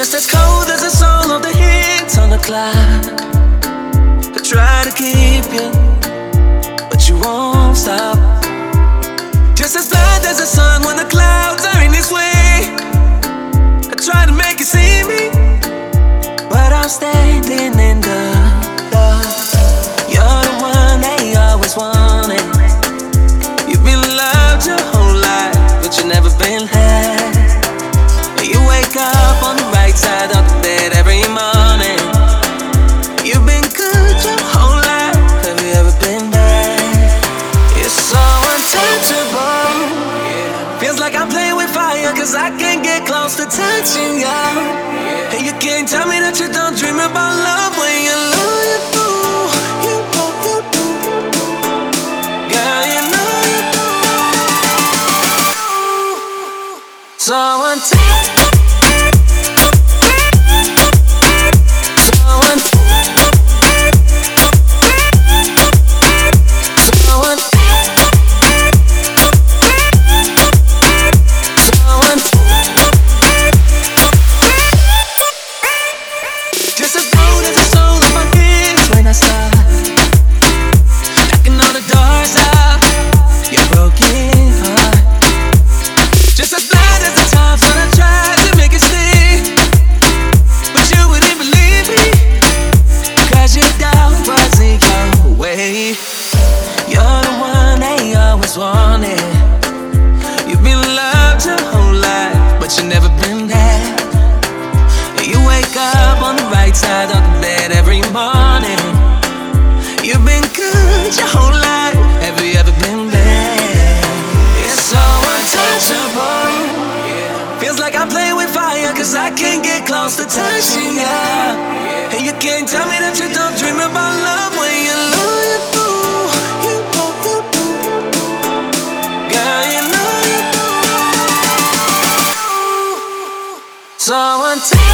Just as cold as the soul of the hands on the clock. I try to keep you, but you won't stop. Just as blind as the sun when the clouds are in his way. I try to make you see me, but I'll stay. Right side of the bed every morning. You've been good your whole life. Have you ever been bad? It's so untouchable. Feels like I'm playing with fire, cause I can't get close to touching you. And you can't tell me that you don't dream about love when you you do. You know you do. Girl, you know you do. So untouchable. wanted. You've been loved your whole life, but you've never been there. You wake up on the right side of the bed every morning. You've been good your whole life. Have you ever been there? It's so untouchable. Feels like I'm playing with fire, cause I can't get close to touching you. And you can't tell me that you want to